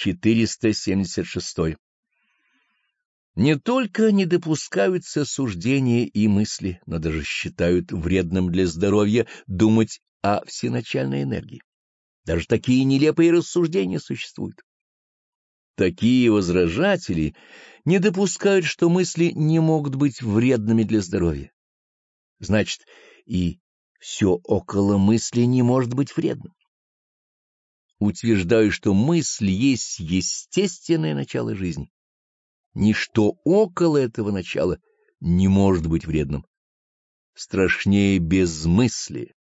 476. Не только не допускаются суждения и мысли, но даже считают вредным для здоровья думать о всеначальной энергии. Даже такие нелепые рассуждения существуют. Такие возражатели не допускают, что мысли не могут быть вредными для здоровья. Значит, и все около мысли не может быть вредным. Утверждаю, что мысль есть естественное начало жизни. Ничто около этого начала не может быть вредным. Страшнее безмыслие.